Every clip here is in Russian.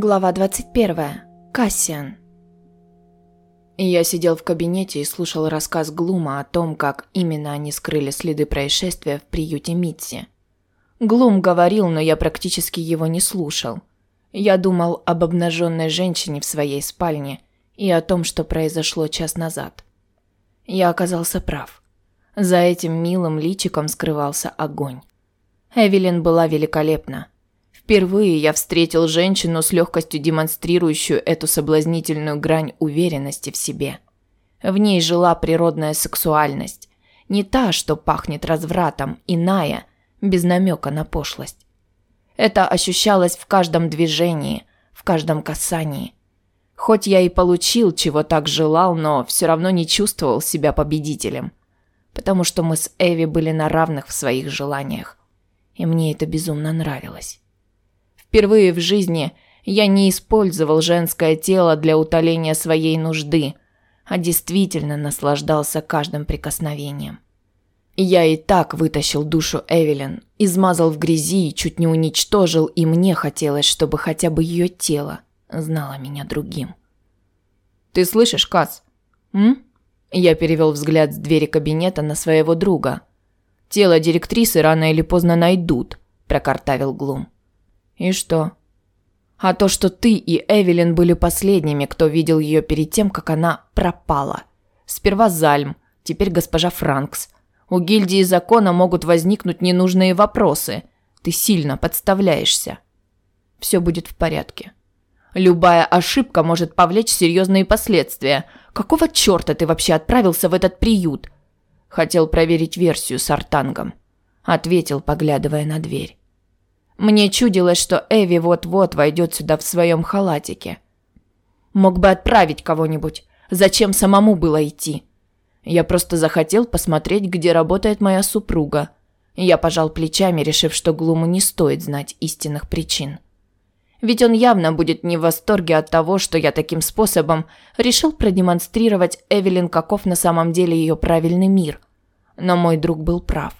Глава 21. Кассиан. Я сидел в кабинете и слушал рассказ Глума о том, как именно они скрыли следы происшествия в приюте Митси. Глум говорил, но я практически его не слушал. Я думал об обнаженной женщине в своей спальне и о том, что произошло час назад. Я оказался прав. За этим милым личиком скрывался огонь. Эвелин была великолепна. Впервые я встретил женщину с легкостью демонстрирующую эту соблазнительную грань уверенности в себе. В ней жила природная сексуальность. Не та, что пахнет развратом, иная, без намека на пошлость. Это ощущалось в каждом движении, в каждом касании. Хоть я и получил, чего так желал, но все равно не чувствовал себя победителем. Потому что мы с Эви были на равных в своих желаниях. И мне это безумно нравилось. Впервые в жизни я не использовал женское тело для утоления своей нужды, а действительно наслаждался каждым прикосновением. Я и так вытащил душу Эвелин, измазал в грязи и чуть не уничтожил, и мне хотелось, чтобы хотя бы ее тело знало меня другим. «Ты слышишь, Кас? М?» Я перевел взгляд с двери кабинета на своего друга. «Тело директрисы рано или поздно найдут», – прокартавил Глум. И что? А то, что ты и Эвелин были последними, кто видел ее перед тем, как она пропала. Сперва Зальм, теперь госпожа Франкс. У гильдии закона могут возникнуть ненужные вопросы. Ты сильно подставляешься. Все будет в порядке. Любая ошибка может повлечь серьезные последствия. Какого черта ты вообще отправился в этот приют? Хотел проверить версию с Артангом. Ответил, поглядывая на дверь. Мне чудилось, что Эви вот-вот войдет сюда в своем халатике. Мог бы отправить кого-нибудь. Зачем самому было идти? Я просто захотел посмотреть, где работает моя супруга. Я пожал плечами, решив, что Глуму не стоит знать истинных причин. Ведь он явно будет не в восторге от того, что я таким способом решил продемонстрировать Эвелин, каков на самом деле ее правильный мир. Но мой друг был прав.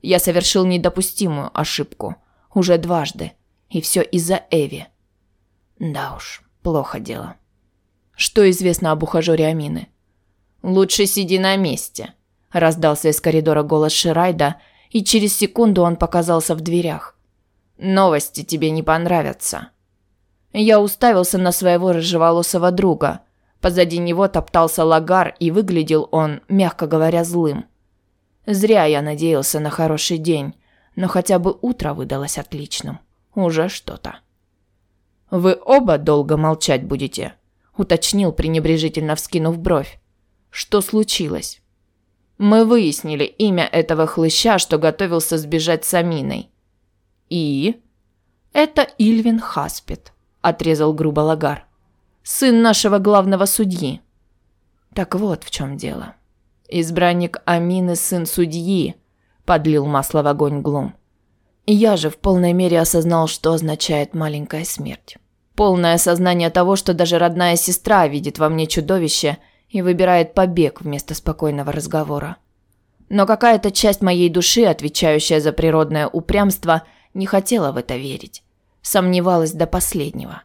Я совершил недопустимую ошибку – уже дважды. И все из-за Эви. Да уж, плохо дело. Что известно об ухажере Амины? «Лучше сиди на месте», – раздался из коридора голос Ширайда, и через секунду он показался в дверях. «Новости тебе не понравятся». Я уставился на своего рыжеволосого друга. Позади него топтался лагар, и выглядел он, мягко говоря, злым. Зря я надеялся на хороший день но хотя бы утро выдалось отличным. Уже что-то. «Вы оба долго молчать будете?» – уточнил, пренебрежительно вскинув бровь. «Что случилось?» «Мы выяснили имя этого хлыща, что готовился сбежать с Аминой». «И?» «Это Ильвин Хаспит», – отрезал грубо Лагар. «Сын нашего главного судьи». «Так вот в чем дело. Избранник Амины – сын судьи, подлил масло в огонь Глум. Я же в полной мере осознал, что означает маленькая смерть. Полное осознание того, что даже родная сестра видит во мне чудовище и выбирает побег вместо спокойного разговора. Но какая-то часть моей души, отвечающая за природное упрямство, не хотела в это верить. Сомневалась до последнего.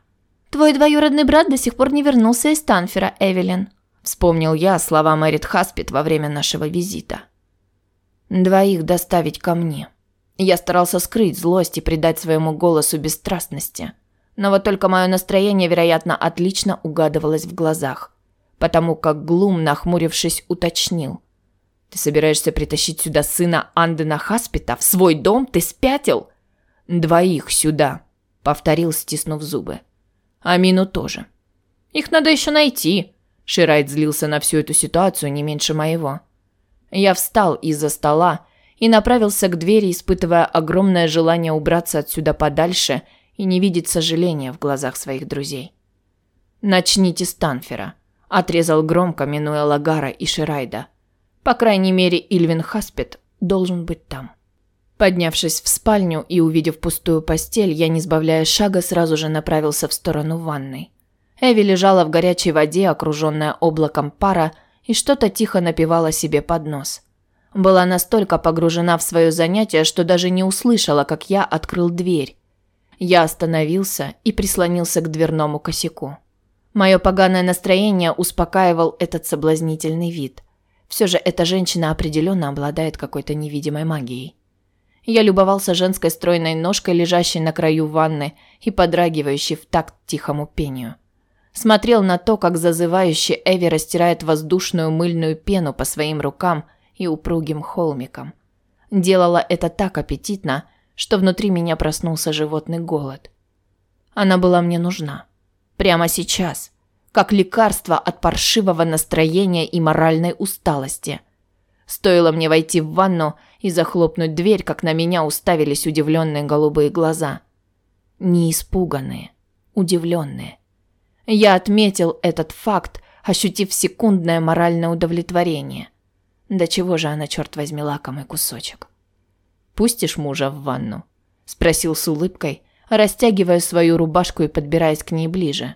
«Твой двоюродный брат до сих пор не вернулся из Танфера, Эвелин», вспомнил я слова Мэрит Хаспит во время нашего визита. Двоих доставить ко мне. Я старался скрыть злость и придать своему голосу бесстрастности. Но вот только мое настроение, вероятно, отлично угадывалось в глазах. Потому как Глум, нахмурившись, уточнил. «Ты собираешься притащить сюда сына Андена Хаспита? В свой дом? Ты спятил?» «Двоих сюда», — повторил, стиснув зубы. «Амину тоже». «Их надо еще найти», — Ширайт злился на всю эту ситуацию не меньше моего. Я встал из-за стола и направился к двери, испытывая огромное желание убраться отсюда подальше и не видеть сожаления в глазах своих друзей. «Начните с Танфера», – отрезал громко, минуя Лагара и Ширайда. «По крайней мере, Ильвин Хаспет должен быть там». Поднявшись в спальню и увидев пустую постель, я, не сбавляя шага, сразу же направился в сторону ванной. Эви лежала в горячей воде, окруженная облаком пара, и что-то тихо напевала себе под нос. Была настолько погружена в свое занятие, что даже не услышала, как я открыл дверь. Я остановился и прислонился к дверному косяку. Мое поганое настроение успокаивал этот соблазнительный вид. Все же эта женщина определенно обладает какой-то невидимой магией. Я любовался женской стройной ножкой, лежащей на краю ванны и подрагивающей в такт тихому пению. Смотрел на то, как зазывающе Эви растирает воздушную мыльную пену по своим рукам и упругим холмикам. Делала это так аппетитно, что внутри меня проснулся животный голод. Она была мне нужна. Прямо сейчас. Как лекарство от паршивого настроения и моральной усталости. Стоило мне войти в ванну и захлопнуть дверь, как на меня уставились удивленные голубые глаза. Не испуганные, удивленные. Я отметил этот факт, ощутив секундное моральное удовлетворение. До чего же она, черт возьми, лакомый кусочек. «Пустишь мужа в ванну?» – спросил с улыбкой, растягивая свою рубашку и подбираясь к ней ближе.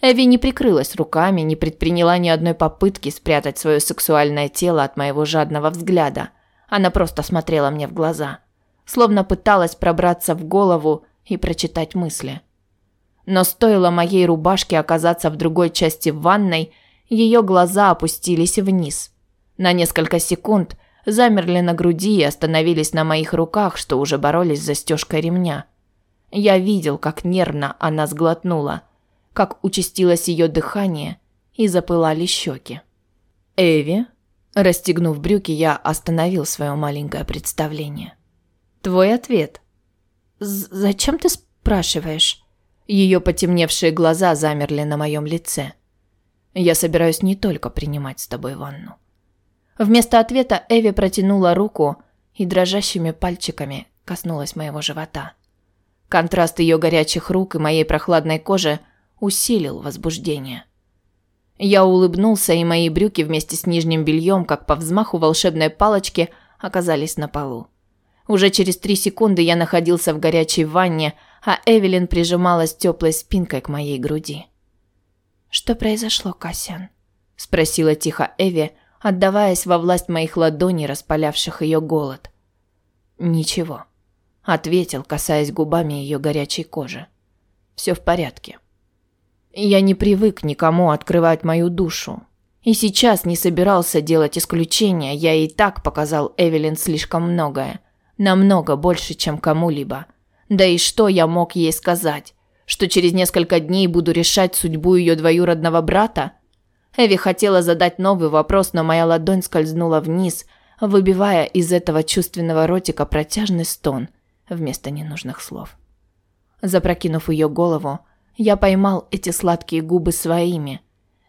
Эви не прикрылась руками, не предприняла ни одной попытки спрятать свое сексуальное тело от моего жадного взгляда. Она просто смотрела мне в глаза, словно пыталась пробраться в голову и прочитать мысли. Но стоило моей рубашке оказаться в другой части ванной, ее глаза опустились вниз. На несколько секунд замерли на груди и остановились на моих руках, что уже боролись с застежкой ремня. Я видел, как нервно она сглотнула, как участилось ее дыхание и запылали щеки. «Эви?» Расстегнув брюки, я остановил свое маленькое представление. «Твой ответ?» «Зачем ты спрашиваешь?» Ее потемневшие глаза замерли на моем лице. «Я собираюсь не только принимать с тобой ванну». Вместо ответа Эви протянула руку и дрожащими пальчиками коснулась моего живота. Контраст ее горячих рук и моей прохладной кожи усилил возбуждение. Я улыбнулся, и мои брюки вместе с нижним бельем, как по взмаху волшебной палочки, оказались на полу. Уже через три секунды я находился в горячей ванне, а Эвелин прижималась теплой спинкой к моей груди. «Что произошло, Кассиан?» – спросила тихо Эви, отдаваясь во власть моих ладоней, распалявших ее голод. «Ничего», – ответил, касаясь губами ее горячей кожи. «Все в порядке». Я не привык никому открывать мою душу. И сейчас не собирался делать исключения, я и так показал Эвелин слишком многое. Намного больше, чем кому-либо. Да и что я мог ей сказать? Что через несколько дней буду решать судьбу ее двоюродного брата? Эви хотела задать новый вопрос, но моя ладонь скользнула вниз, выбивая из этого чувственного ротика протяжный стон вместо ненужных слов. Запрокинув ее голову, я поймал эти сладкие губы своими.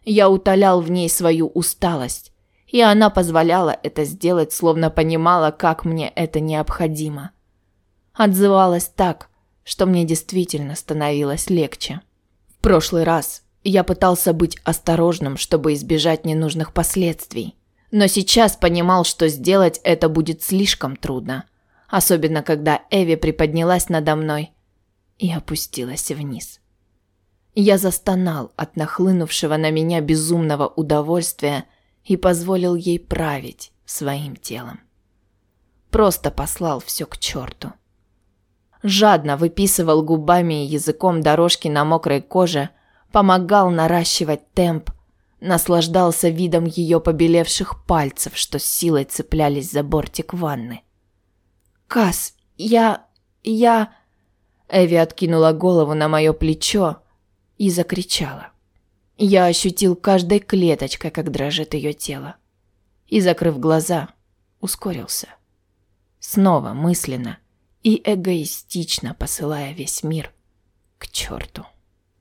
Я утолял в ней свою усталость, и она позволяла это сделать, словно понимала, как мне это необходимо. Отзывалась так, что мне действительно становилось легче. В прошлый раз я пытался быть осторожным, чтобы избежать ненужных последствий, но сейчас понимал, что сделать это будет слишком трудно, особенно когда Эви приподнялась надо мной и опустилась вниз. Я застонал от нахлынувшего на меня безумного удовольствия и позволил ей править своим телом. Просто послал все к черту. Жадно выписывал губами и языком дорожки на мокрой коже, помогал наращивать темп, наслаждался видом ее побелевших пальцев, что с силой цеплялись за бортик ванны. «Кас, я... я...» Эви откинула голову на мое плечо, и закричала. Я ощутил каждой клеточкой, как дрожит ее тело. И, закрыв глаза, ускорился. Снова мысленно и эгоистично посылая весь мир к черту.